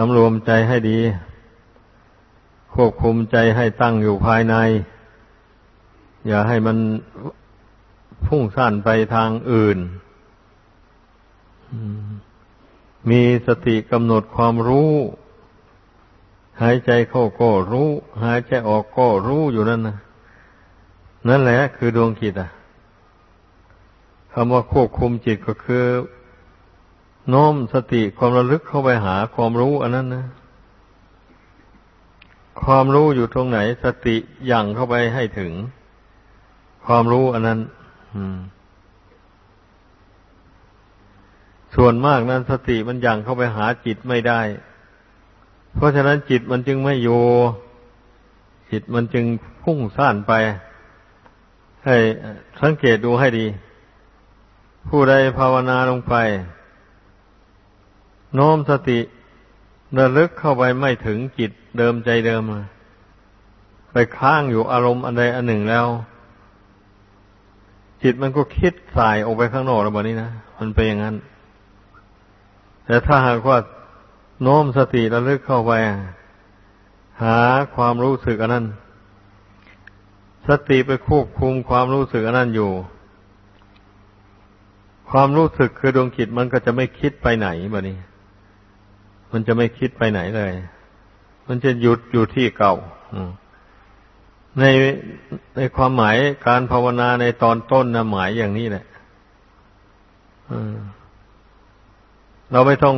สำรวมใจให้ดี ควบคุมใจให้ตั้งอยู่ภายใน อย่าให้มันพุ่งสั้นไปทางอื่น มีสติกำหนดความรู้ หายใจเข้าก็รู้ หายใจออกก็รู้อยู่นั่นนะนั่นแหละคือดวงจิตอะคำว่าควบคุมจิตก็คือ โน้มสติความระลึกเข้าไปหาความรู้อันนั้นนะ ความรู้อยู่ตรงไหน สติยั่งเข้าไปให้ถึง ความรู้อันนั้นส่วนมากนั้นสติมันยั่งเข้าไปหาจิตไม่ได้ เพราะฉะนั้นจิตมันจึงไม่อยู่จิตมันจึงพุ่งซ่านไป ให้สังเกตดูให้ดี ผู้ใดภาวนาลงไป โน้มสติระลึกเข้าไปไม่ถึงจิตเดิมใจเดิม ไปค้างอยู่อารมณ์อันใดอันหนึ่งแล้ว จิตมันก็คิดสายออกไปข้างนอกแล้วแบบนี้นะมันเป็นอย่างนั้น แต่ถ้าหากว่าโน้มสติระลึกเข้าไป หาความรู้สึกอันนั้น สติไปควบคุมความรู้สึกอันนั้นอยู่ ความรู้สึกคือดวงจิตมันก็จะไม่คิดไปไหนแบบนี้ มันจะไม่คิดไปไหนเลย มันจะหยุดอยู่ที่เก่าในในความหมายการภาวนาในตอนต้นนะหมายอย่างนี้แหละเราไม่ต้อง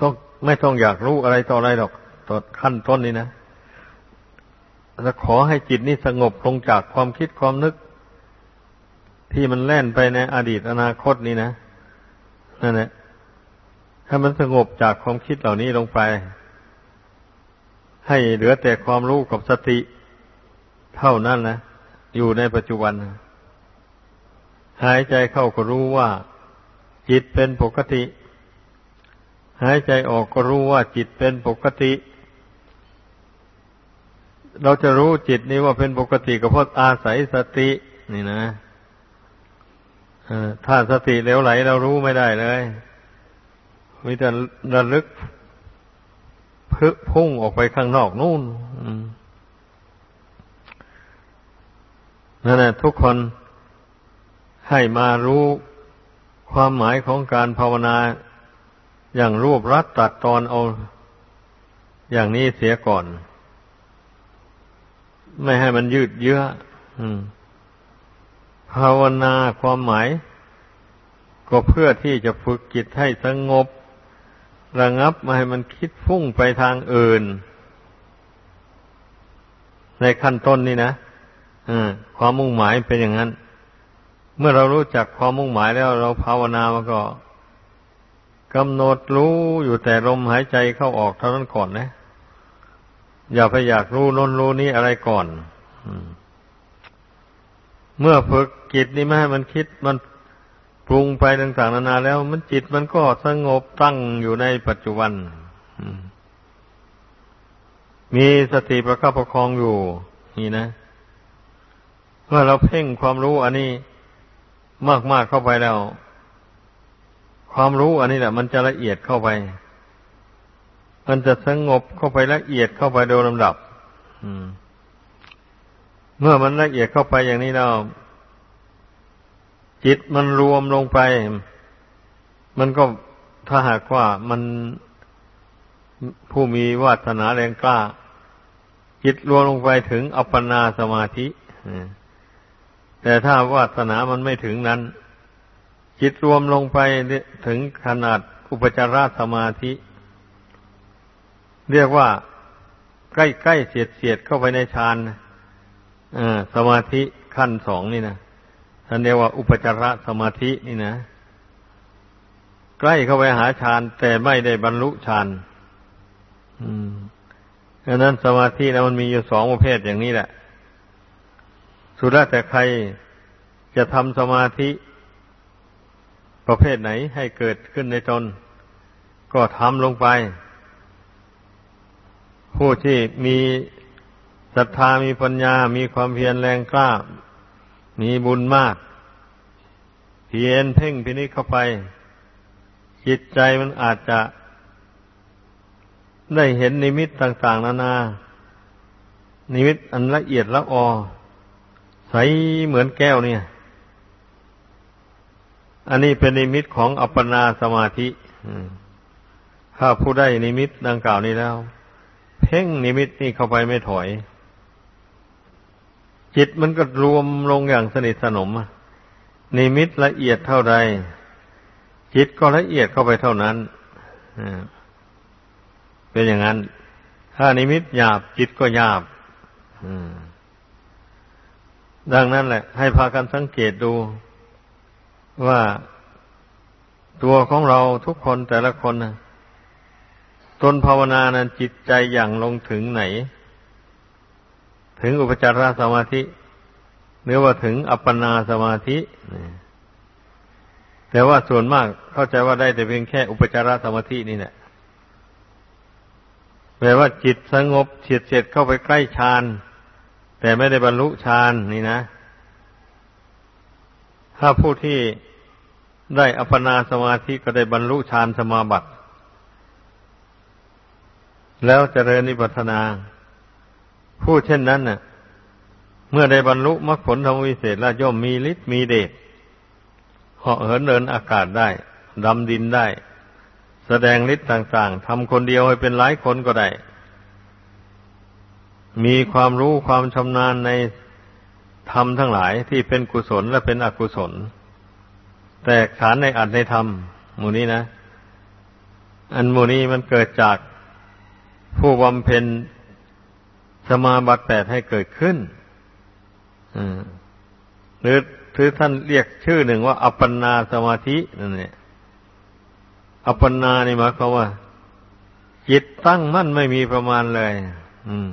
ต้องไม่ต้องอยากรู้อะไรต่ออะไรหรอกตอนขั้นต้นนี้นะจะขอให้จิตนี้สงบลงจากความคิดความนึก ที่มันแล่นไปในอดีตอนาคตนี่นะนั่นแหละ ถ้ามันสงบจากความคิดเหล่านี้ลงไป ให้เหลือแต่ความรู้กับสติ เท่านั้นนะอยู่ในปัจจุบัน หายใจเข้าก็รู้ว่า จิตเป็นปกติ หายใจออกก็รู้ว่าจิตเป็นปกติ เราจะรู้จิตนี้ว่าเป็นปกติก็เพราะอาศัยสตินี่นะถ้าสติเหลวไหลเรารู้ไม่ได้เลย มีแต่ระลึกพึพุ่งออกไปข้างนอกนู่นนั่นแหละทุกคนให้มารู้ความหมายของการภาวนาอย่างรวบรัดตัดตอนเอาอย่างนี้เสียก่อน ไม่ให้มันยืดเยื้อภาวนาความหมาย ก็เพื่อที่จะฝึกจิตให้สงบ ระงับมาให้มันคิดฟุ้งไปทางอื่น ในขั้นต้นนี่นะความมุ่งหมายเป็นอย่างนั้น เมื่อเรารู้จักความมุ่งหมายแล้วเราภาวนามันก็กำหนดรู้อยู่แต่ลมหายใจเข้าออกเท่านั้นก่อนนะ อย่าไปอยากรู้น้นรู้นี้อะไรก่อนเมื่อฝึกจิตนี้ไม่ให้มันคิดมัน ปรุงไปต่างๆนานาแล้ว มันจิตมันก็สงบตั้งอยู่ในปัจจุบันมีสติประคับประคองอยู่ นี่นะเมื่อเราเพ่งความรู้อันนี้มากๆเข้าไปแล้ว ความรู้อันนี้แหละ มันจะละเอียดเข้าไป มันจะสงบเข้าไปละเอียดเข้าไปโดยลำดับเมื่อมันละเอียดเข้าไปอย่างนี้แล้ว จิตมันรวมลงไป มันก็ถ้าหากว่ามันผู้มีวาสนาแรงกล้า จิตรวมลงไปถึงอัปปนาสมาธิแต่ถ้าวาสนามันไม่ถึงนั้น จิตรวมลงไปถึงขนาดอุปจารสมาธิ เรียกว่าใกล้ๆเสียดเสียดเข้าไปในฌานสมาธิขั้นสองนี่นะ ท่านเรียกว่าอุปจารสมาธินี่นะ ใกล้เข้าไปหาฌานแต่ไม่ได้บรรลุฌานอืมดังนั้นสมาธินะมันมีอยู่สองประเภทอย่างนี้แหละ สุดแล้วแต่ใครจะทำสมาธิ ประเภทไหนให้เกิดขึ้นในตน ก็ทำลงไป ผู้ที่มีศรัทธามีปัญญา มีความเพียรแรงกล้า มีบุญมาก เพียนเพ่งพินิจเข้าไป จิตใจมันอาจจะ ได้เห็นนิมิตต่าง ๆ นานา นิมิตอันละเอียดละออ ใสเหมือนแก้วเนี่ย อันนี้เป็นนิมิตของอัปปนาสมาธิถ้าผู้ได้นิมิตดังกล่าวนี้แล้ว เพ่งนิมิตนี่เข้าไปไม่ถอย จิตมันก็รวมลงอย่างสนิทสนมนิมิตละเอียดเท่าใด จิตก็ละเอียดเข้าไปเท่านั้นเป็นอย่างนั้น ถ้านิมิตหยาบจิตก็หยาบดังนั้นแหละ ให้พากันสังเกตดูว่าตัวของเราทุกคนแต่ละคนนะตนภาวนานั้นจิตใจอย่างลงถึงไหน ถึงอุปจารสมาธิหรือว่าถึงอัปปนาสมาธิแต่ว่าส่วนมากเข้าใจว่าได้แต่เพียงแค่อุปจารสมาธินี่แหละแปลว่าจิตสงบเฉียดเฉียดเข้าไปใกล้ฌานแต่ไม่ได้บรรลุฌานนี่นะ ถ้าผู้ที่ได้อัปปนาสมาธิก็ได้บรรลุฌานสมาบัติ แล้วเจริญนิพพานา ผู้เช่นนั้นน่ะ เมื่อได้บรรลุมรรคผลธรรมวิเศษแล้วย่อมมีฤทธิ์มีเดชเหาะเหินเดินอากาศได้ดำดินได้ แสดงฤทธิ์ต่างๆทำคนเดียวให้เป็นหลายคนก็ได้ มีความรู้ความชำนาญในธรรมทั้งหลายที่เป็นกุศลและเป็นอกุศล แตกฉานในอัตในธรรมหมู่นี้นะ อันหมู่นี้มันเกิดจากผู้บำเพ็ญ สมาบัติแปดให้เกิดขึ้นหรือถือท่านเรียกชื่อหนึ่งว่า อัปปนาสมาธินั่นเนี่ยอัปปนานี่หมายความว่า จิตตั้งมั่นไม่มีประมาณเลย อืม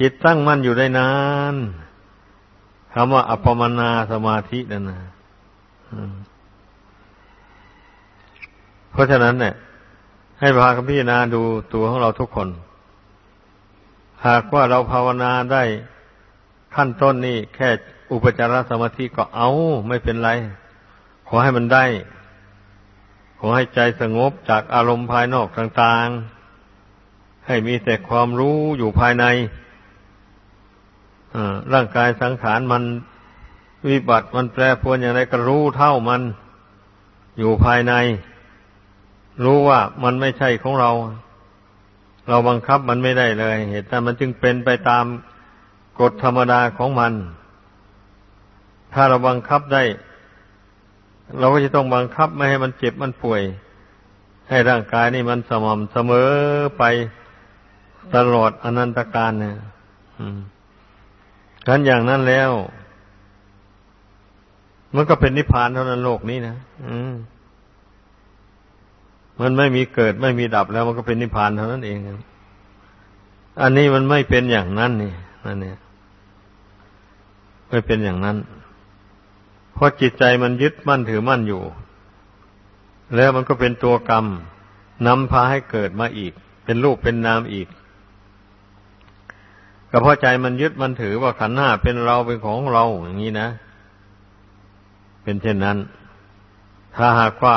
จิตตั้งมั่นอยู่ได้นานคำว่าอัปปมนาสมาธินั่นนะเพราะฉะนั้นเนี่ย ให้พาคันพิจารณาดูตัวของเราทุกคน หากว่าเราภาวนาได้ขั้นต้นนี่แค่อุปจารสมาธิก็เอาไม่เป็นไร ขอให้มันได้ ขอให้ใจสงบจากอารมณ์ภายนอกต่างๆ ให้มีแต่ความรู้อยู่ภายในร่างกายสังขารมันวิบัติมันแปรปรวนอย่างไรก็รู้เท่ามันอยู่ภายใน รู้ว่ามันไม่ใช่ของเรา เราบังคับมันไม่ได้เลย เหตุนั้นมันจึงเป็นไปตามกฎธรรมดาของมัน ถ้าเราบังคับได้ เราก็จะต้องบังคับไม่ให้มันเจ็บมันป่วย ให้ร่างกายนี่มันสม่ำเสมอไปตลอดอนันตการเนี่ยกันอย่างนั้นแล้ว มันก็เป็นนิพพานเท่านั้นโลกนี้นะ อืม มันไม่มีเกิดไม่มีดับแล้วมันก็เป็นนิพพานเท่านั้นเอง อันนี้มันไม่เป็นอย่างนั้นนี่นั่นเนี่ยไม่เป็นอย่างนั้น เพราะจิตใจมันยึดมั่นถือมั่นอยู่ แล้วมันก็เป็นตัวกรรมนำพาให้เกิดมาอีก เป็นรูปเป็นนามอีกก็เพราะใจมันยึดมันถือว่าขันห้าเป็นเราเป็นของเราอย่างนี้นะ เป็นเช่นนั้น ถ้าหากว่า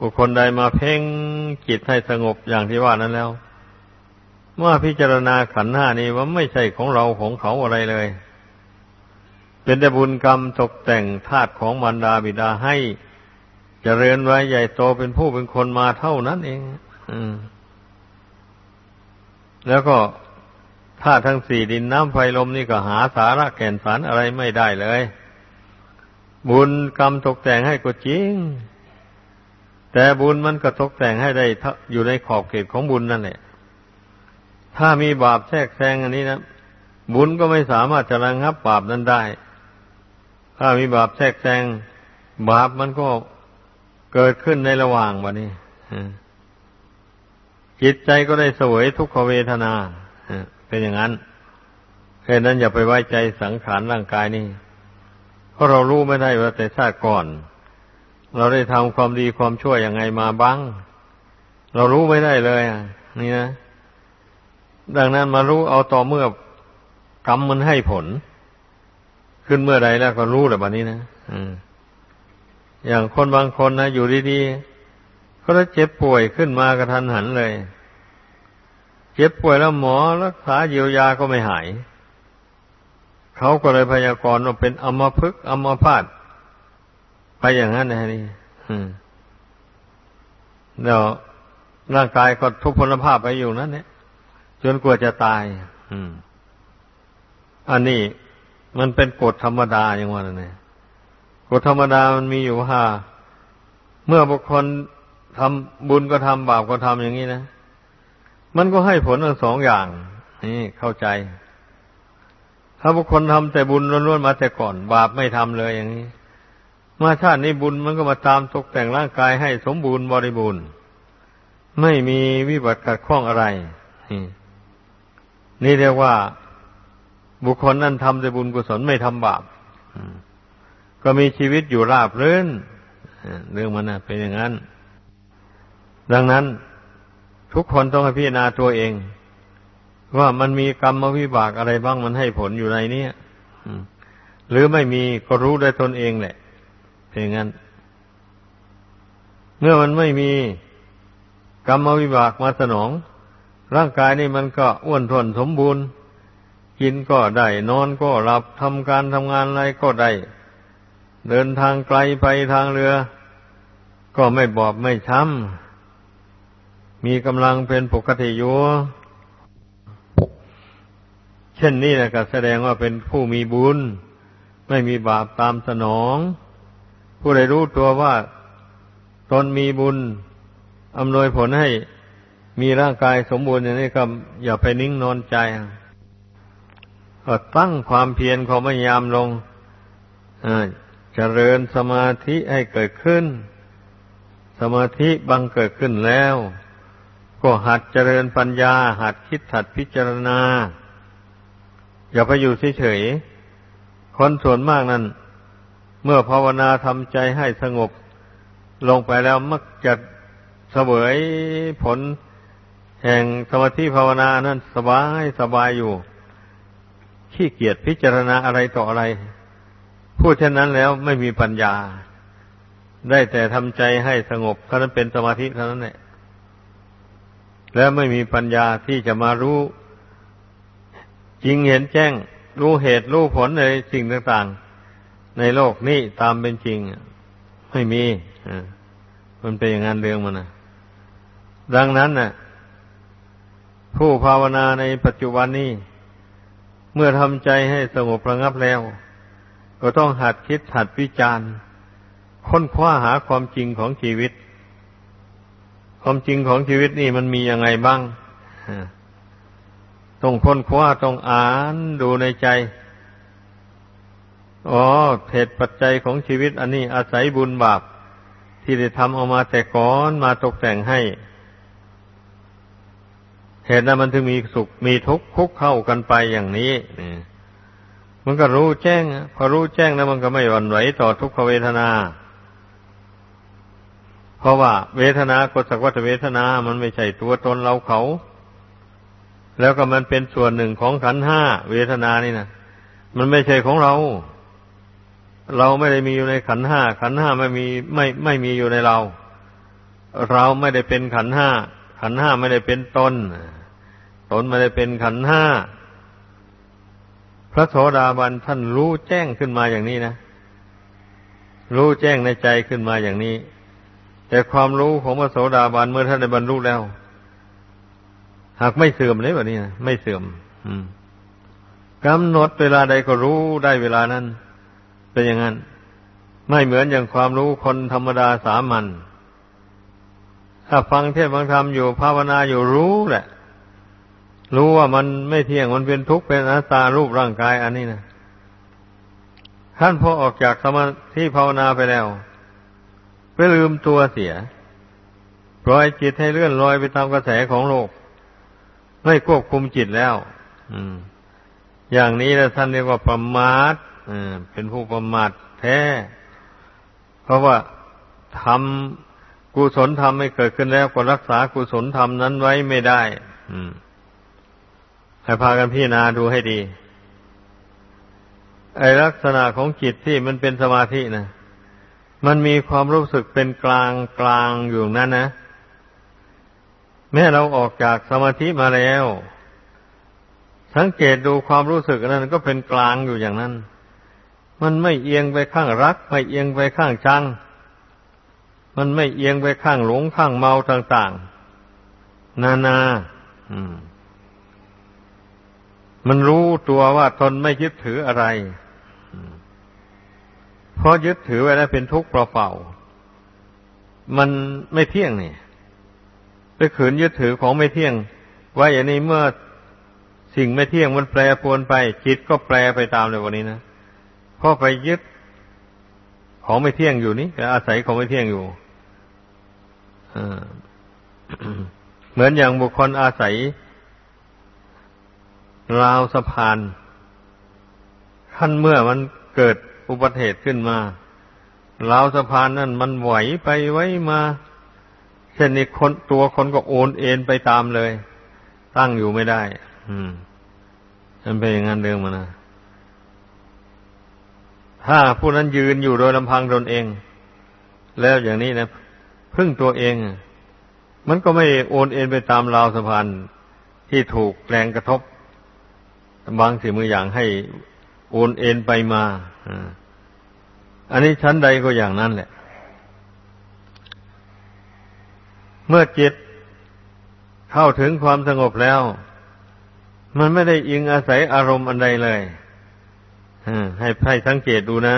บุคคลใดมาเพ่งจิตให้สงบอย่างที่ว่านั้นแล้วเมื่อพิจารณาขันธ์ห้านี้ว่าไม่ใช่ของเราของเขาอะไรเลย เป็นแต่บุญกรรมตกแต่งธาตุของมารดาบิดาให้จเจริญไว้ใหญ่โตเป็นผู้เป็นคนมาเท่านั้นเอง อืม แล้วก็ธาตุทั้งสี่ดินน้ำไฟลมนี่ก็หาสาระแก่นสารอะไรไม่ได้เลย บุญกรรมตกแต่งให้ก็จริง แต่บุญมันก็ตกแต่งให้ได้อยู่ในขอบเขตของบุญนั่นแหละ ถ้ามีบาปแทรกแซงอันนี้นะบุญก็ไม่สามารถจะระงับบาปนั้นได้ ถ้ามีบาปแทรกแซงบาปมันก็เกิดขึ้นในระหว่างวันนี้จิตใจก็ได้สวยทุกขเวทนาเป็นอย่างนั้นแค่นั้นอย่าไปไว้ใจสังขารร่างกายนี่เพราะเรารู้ไม่ได้ว่าแต่ชาติก่อน เราได้ทำความดีความชั่วยังไงมาบ้าง เรารู้ไม่ได้เลยนี่นะ ดังนั้นมารู้เอาต่อเมื่อกรรมมันให้ผล ขึ้นเมื่อใดแล้วก็รู้แหละบัดนี้นะอย่างคนบางคนนะอยู่ดีๆเขก็ได้เจ็บป่วยขึ้นมากระทันหันเลย เจ็บป่วยแล้วหมอรักษาเยียวยาก็ไม่หาย เขาก็เลยพยากรณ์ว่าเป็นอัมพฤกอมพาต ไปอย่างนั้นนะนี่เดี๋ยวร่างกายก็ทุพพลภาพไปอยู่นั่นเนี่ยจนกลัวจะตาย อืม อันนี้มันเป็นกฎธรรมดาอย่างว่าเนี่ยกฎธรรมดามันมีอยู่ว่าเมื่อบุคคลทำบุญก็ทำบาปก็ทำอย่างนี้นะมันก็ให้ผลทั้งสองอย่าง นี่เข้าใจ ถ้าบุคคลทำแต่บุญล้วนๆมาแต่ก่อน บาปไม่ทำเลยอย่างนี้ มาชาตินี้บุญมันก็มาตามตกแต่งร่างกายให้สมบูรณ์บริบูรณ์ ไม่มีวิบัติขัดข้องอะไร นี่เรียกว่า บุคคลนั้นทำแต่บุญกุศลไม่ทำบาปก็มีชีวิตอยู่ราบรื่นเรื่องมันนะเป็นอย่างนั้น ดังนั้นทุกคนต้องพิจารณาตัวเอง ว่ามันมีกรรมวิบากอะไรบ้างมันให้ผลอยู่ในนี้หรือไม่มีก็รู้ได้ตนเองแหละ เป็นอย่างนั้น เมื่อมันไม่มีกรรมวิบากมาสนอง ร่างกายนี่มันก็อ้วนทนสมบูรณ์ กินก็ได้ นอนก็หลับทำการทำงานอะไรก็ได้ เดินทางไกลไปทางเรือ ก็ไม่บอบไม่ช้ำมีกำลังเป็นปกติอยู่เช่นนี้นะก็แสดงว่าเป็นผู้มีบุญ ไม่มีบาปตามสนอง ผู้ใดรู้ตัวว่าตนมีบุญอำนวยผลให้มีร่างกายสมบูรณ์อย่างนี้ก็อย่าไปนิ่งนอนใจก็ตั้งความเพียรความพยายามลงเจริญสมาธิให้เกิดขึ้น สมาธิบังเกิดขึ้นแล้ว ก็หัดเจริญปัญญา หัดคิดหัดพิจารณา อย่าไปอยู่เฉยๆคนส่วนมากนั้น เมื่อภาวนาทำใจให้สงบ ลงไปแล้วมักจะเสวยผล แห่งสมาธิภาวนานั้นสบายสบายอยู่ ขี้เกียจพิจารณาอะไรต่ออะไร พูดเช่นนั้นแล้วไม่มีปัญญา ได้แต่ทำใจให้สงบเท่านั้นเป็นสมาธิเท่านั้นแหละแล้วไม่มีปัญญาที่จะมารู้ จริงเห็นแจ้ง รู้เหตุรู้ผลในสิ่งต่างๆ ในโลกนี้ตามเป็นจริงไม่มีมันเป็นอย่างนั้นเรื่องมันนะดังนั้นน่ะ ผู้ภาวนาในปัจจุบันนี้ เมื่อทำใจให้สงบระงับแล้ว ก็ต้องหัดคิดหัดวิจารณ์ ค้นคว้าหาความจริงของชีวิต ความจริงของชีวิตนี่มันมียังไงบ้างต้องค้นคว้าต้องอ่านดูในใจ อ๋อเหตุปัจจัยของชีวิต อันนี้อาศัยบุญบาป ที่ได้ทำออกมาแต่ก่อนมาตกแต่งให้ เหตุนั้นมันถึงมีสุขมีทุกข์คุกเข้ากันไปอย่างนี้นี่มันก็รู้แจ้งพอรู้แจ้งแล้วมันก็ไม่หวั่นไหวต่อทุกขเวทนา เพราะว่า เวทนากสักวัตเวทนา มันไม่ใช่ตัวตนเราเขา แล้วก็มันเป็นส่วนหนึ่งของขันห้าเวทนานี่นะมันไม่ใช่ของเรา เราไม่ได้มีอยู่ในขันห้า ขันห้าไม่มีไม่ไม่มีอยู่ในเรา เราไม่ได้เป็นขันห้า ขันห้าไม่ได้เป็นตน ตนไม่ได้เป็นขันห้า พระโสดาบันท่านรู้แจ้งขึ้นมาอย่างนี้นะ รู้แจ้งในใจขึ้นมาอย่างนี้ แต่ความรู้ของพระโสดาบันเมื่อท่านได้บรรลุแล้ว หากไม่เสื่อมเลยแบบนี้นะไม่เสื่อมกำหนดเวลาใดก็รู้ได้เวลานั้น เป็นอย่างนั้น ไม่เหมือนอย่างความรู้คนธรรมดาสามัญถ้าฟังเทศฟังธรรมอยู่ภาวนาอยู่รู้แหละ รู้ว่ามันไม่เที่ยงมันเป็นทุกข์เป็นอนัตตารูปร่างกายอันนี้นะท่านพอออกจากสมาธิภาวนาไปแล้วไปลืมตัวเสียปล่อยจิตให้เลื่อนลอยไปตามกระแสของโลก ไม่ควบคุมจิตแล้ว อืม อย่างนี้แล้วท่านเรียกว่าประมาท เป็นผู้ประมาทแท้ เพราะว่าทำกุศลธรรมไม่เกิดขึ้นแล้วก็รักษากุศลธรรมนั้นไว้ไม่ได้ให้พากันพิจารณาดูให้ดี ไอลักษณะของจิตที่มันเป็นสมาธินะมันมีความรู้สึกเป็นกลางกลางอยู่นั้นนะแม้เราออกจากสมาธิมาแล้ว สังเกตดูความรู้สึกนั้นก็เป็นกลางอยู่อย่างนั้น มันไม่เอียงไปข้างรัก ไม่เอียงไปข้างชัง มันไม่เอียงไปข้างหลงข้างเมาต่างๆ นานา อืม มันรู้ตัวว่าตนไม่ยึดถืออะไรเพราะยึดถือไว้แล้วเป็นทุกข์เปล่าๆมันไม่เที่ยงนี่ไปขืนยึดถือของไม่เที่ยง ว่าอย่างนี้เมื่อสิ่งไม่เที่ยงมันแปรปวนไปจิตก็แปรไปตามเลยวันนี้นะ เพราะไปยึดของไม่เที่ยงอยู่นี่อาศัยของไม่เที่ยงอยู่เหมือนอย่างบุคคลอาศัย ราวสะพานขั้นเมื่อมันเกิดอุบัติเหตุขึ้นมาราวสะพานนั่นมันไหวไปไว้มาเช่นนี้คนตัวคนก็โอนเอ็นไปตามเลย ตั้งอยู่ไม่ได้ อืมมันเป็นอย่างนั้นเรื่องมันนะ ถ้าผู้นั้นยืนอยู่โดยลำพังตนเอง แล้วอย่างนี้นะพึ่งตัวเอง มันก็ไม่โอนเอ็นไปตามราวสะพานที่ถูกแรงกระทบบางสิ่งบางอย่างให้โอนเอ็นไปมาอันนี้ชั้นใดก็อย่างนั้นแหละ เมื่อจิตเข้าถึงความสงบแล้ว มันไม่ได้อิงอาศัยอารมณ์อันใดเลย ให้ให้สังเกตดูนะ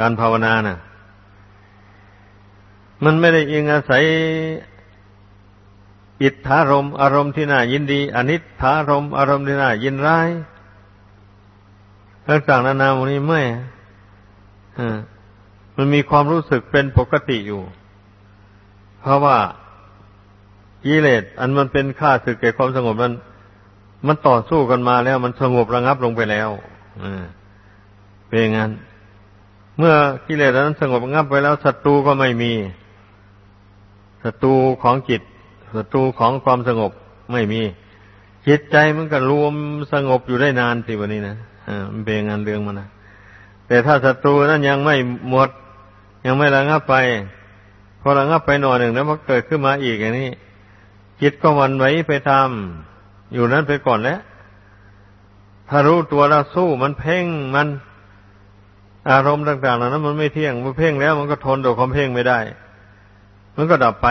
การภาวนานะ่ะ มันไม่ได้อิงอาศัยอิทธารมอารมณ์ที่น่ายินดี อนิจฐารมอารมณ์ที่น่ายินร้ายต่างๆนานาวันนี้ไม่มันมีความรู้สึกเป็นปกติอยู่ เพราะว่ากิเลสอันมันเป็นค่าสึกแก่ความสงบมัน มันต่อสู้กันมาแล้ว มันสงบระงับลงไปแล้ว เป็นอย่างนั้น เมื่อกิเลสนั้นสงบงับไปแล้วศัตรูก็ไม่มีศัตรูของจิตศัตรูของความสงบไม่มี จิตใจมันก็รวมสงบอยู่ได้นานสิวันนี้นะอ่ามันเป็นงานเรื่องมันนะแต่ถ้าศัตรูนั้นยังไม่หมด ยังไม่ระงับไป พอระงับไปหน่อยหนึ่งแล้วมันเกิดขึ้นมาอีกอย่างนี้ จิตก็วันไหวไปตามอยู่นั้นไปก่อนแล้วถ้ารู้ตัวเราสู้มันเพ่งมัน อารมณ์ต่างๆเหล่านั้นมันไม่เที่ยงมันเพ่งแล้ว มันก็ทนต่อความเพ่งไม่ได้ มันก็ดับไป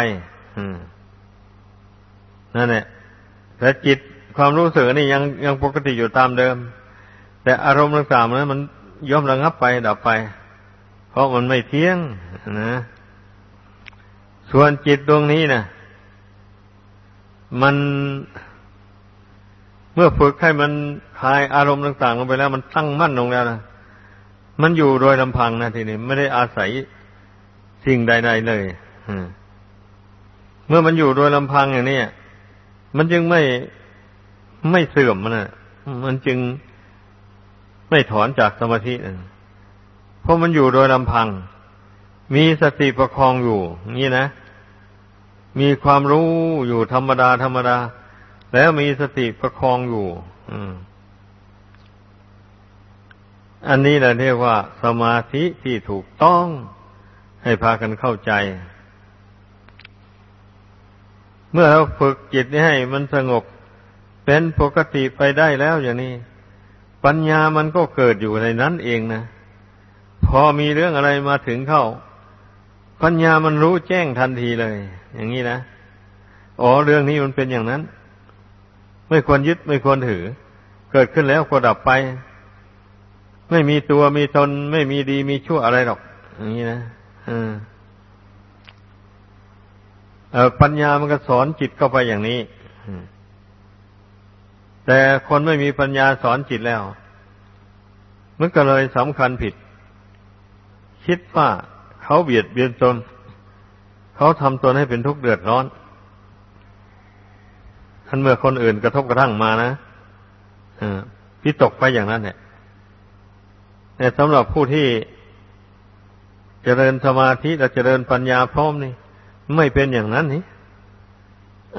นั่นแหละแต่จิตความรู้สึกนี่ยังยังปกติอยู่ตามเดิม แต่อารมณ์ต่างๆนั้นมันย่อมระงับไป ดับไป เพราะมันไม่เที่ยงนะส่วนจิตดวงนี้นะมันเมื่อฝึกให้มันคลายอารมณ์ต่างๆลงไปแล้ว มันตั้งมั่นลงแล้วนะ มันอยู่โดยลำพังนะทีนี้ไม่ได้อาศัยสิ่งใดๆเลยเมื่อมันอยู่โดยลำพังอย่างนี้มันจึงไม่ไม่เสื่อมมันนะมันจึงไม่ถอนจากสมาธิเพราะมันอยู่โดยลำพัง มีสติประคองอยู่นี่นะ มีความรู้อยู่ธรรมดาธรรมดา แล้วมีสติประคองอยู่อั อันนี้แหละเรียกว่า สมาธิที่ถูกต้อง ให้พากันเข้าใจ เมื่อเราฝึกจิตนี้ให้มันสงบเป็นปกติไปได้แล้วอย่างนี้ ปัญญามันก็เกิดอยู่ในนั้นเองนะพอมีเรื่องอะไรมาถึงเข้า ปัญญามันรู้แจ้งทันทีเลย อย่างนี้นะอ๋อเรื่องนี้มันเป็นอย่างนั้น ไม่ควรยึดไม่ควรถือ เกิดขึ้นแล้วก็ดับไป ไม่มีตัวมีตนไม่มีดีมีชั่วอะไรหรอก อย่างนี้นะอืาปัญญามันก็สอนจิตเข้าไปอย่างนี้แต่คนไม่มีปัญญาสอนจิตแล้ว มันก็เลยสำคัญผิด คิดว่าเขาเบียดเบียนตนเขาทำตนให้เป็นทุกข์เดือดร้อนท่านเมื่อคนอื่นกระทบกระทั่งมานะพิตกไปอย่างนั้นเนี่ย แต่สำหรับผู้ที่เจริญสมาธิและเจริญปัญญาพร้อมนี่ ไม่เป็นอย่างนั้นนี่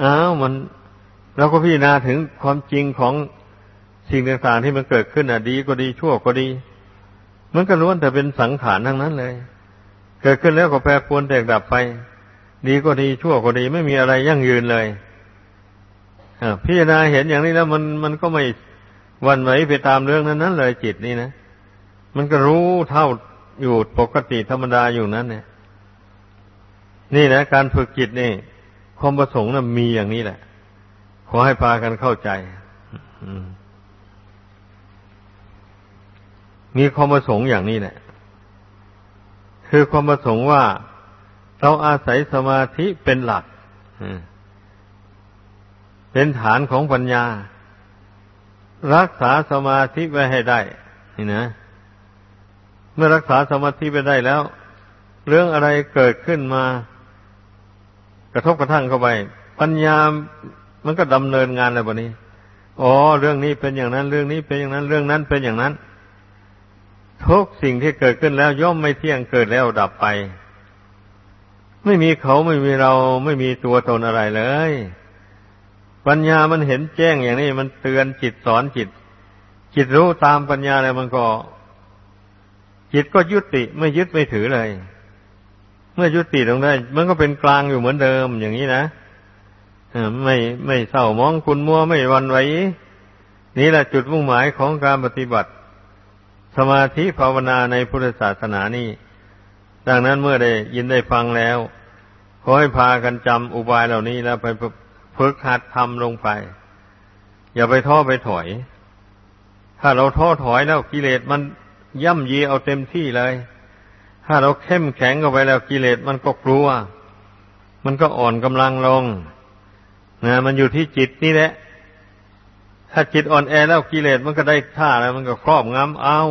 อ้าวมันเราก็พิจารณาถึงความจริงของสิ่งต่างๆที่มันเกิดขึ้นอะดีก็ดีชั่วก็ดี มันก็ล้วนแต่เป็นสังขารทั้งนั้นเลย เกิดขึ้นแล้วก็แปรปรวนแตกดับไป ดีก็ดีชั่วก็ดี ไม่มีอะไรยั่งยืนเลยพิจารณาเห็นอย่างนี้แล้วมันมันก็ไม่วันไหวไปตามเรื่องนั้นนั้นเลยจิตนี่นะ มันก็รู้เท่าอยู่ปกติธรรมดาอยู่นั้นเนี่ย นี่นะการฝึกจิตนี่ความประสงค์นะมีอย่างนี้แหละ ขอให้พากันเข้าใจมีความประสงค์อย่างนี้แหละ คือความประสงค์ว่าเราอาศัยสมาธิเป็นหลักเป็นฐานของปัญญา รักษาสมาธิไว้ให้ได้ นี่นะ เมื่อรักษาสมาธิไปได้แล้ว เรื่องอะไรเกิดขึ้นมา กระทบกระทั่งเข้าไป ปัญญามันก็ดำเนินงานอะไรแบบนี้อ๋อเรื่องนี้เป็นอย่างนั้น เรื่องนี้เป็นอย่างนั้น เรื่องนั้นเป็นอย่างนั้นทุกสิ่งที่เกิดขึ้นแล้ว ย่อมไม่เที่ยงเกิดแล้วดับไป ไม่มีเขาไม่มีเราไม่มีตัวตนอะไรเลย ปัญญามันเห็นแจ้งอย่างนี้ มันเตือนจิตสอนจิต จิตรู้ตามปัญญาแล้วมันก็ จิตก็ยุติไม่ยึดไม่ถือเลย เมื่อยุติลงได้ มันก็เป็นกลางอยู่เหมือนเดิมอย่างนี้นะไม่ไม่เศร้ามองคุณมัวไม่วันไหวนี่แหละจุดมุ่งหมายของการปฏิบัติ สมาธิภาวนาในพุทธศาสนานี่ ดังนั้นเมื่อได้ยินได้ฟังแล้ว ขอให้พากันจำอุบายเหล่านี้แล้วไปฝึกหัดทำลงไป อย่าไปท้อไปถอย ถ้าเราท้อถอยแล้วกิเลสมัน ย่ำยีเอาเต็มที่เลย ถ้าเราเข้มแข็งเข้าไปแล้วกิเลสมันก็กลัว มันก็อ่อนกำลังลงนะมันอยู่ที่จิตนี่แหละ ถ้าจิตอ่อนแอแล้วกิเลสมันก็ได้ท่าแล้วมันก็ครอบงำเอา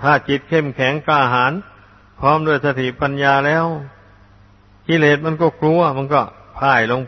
ถ้าจิตเข้มแข็งกล้าหาญพร้อมด้วยสติปัญญาแล้ว กิเลสมันก็กลัว มันก็พ่ายลง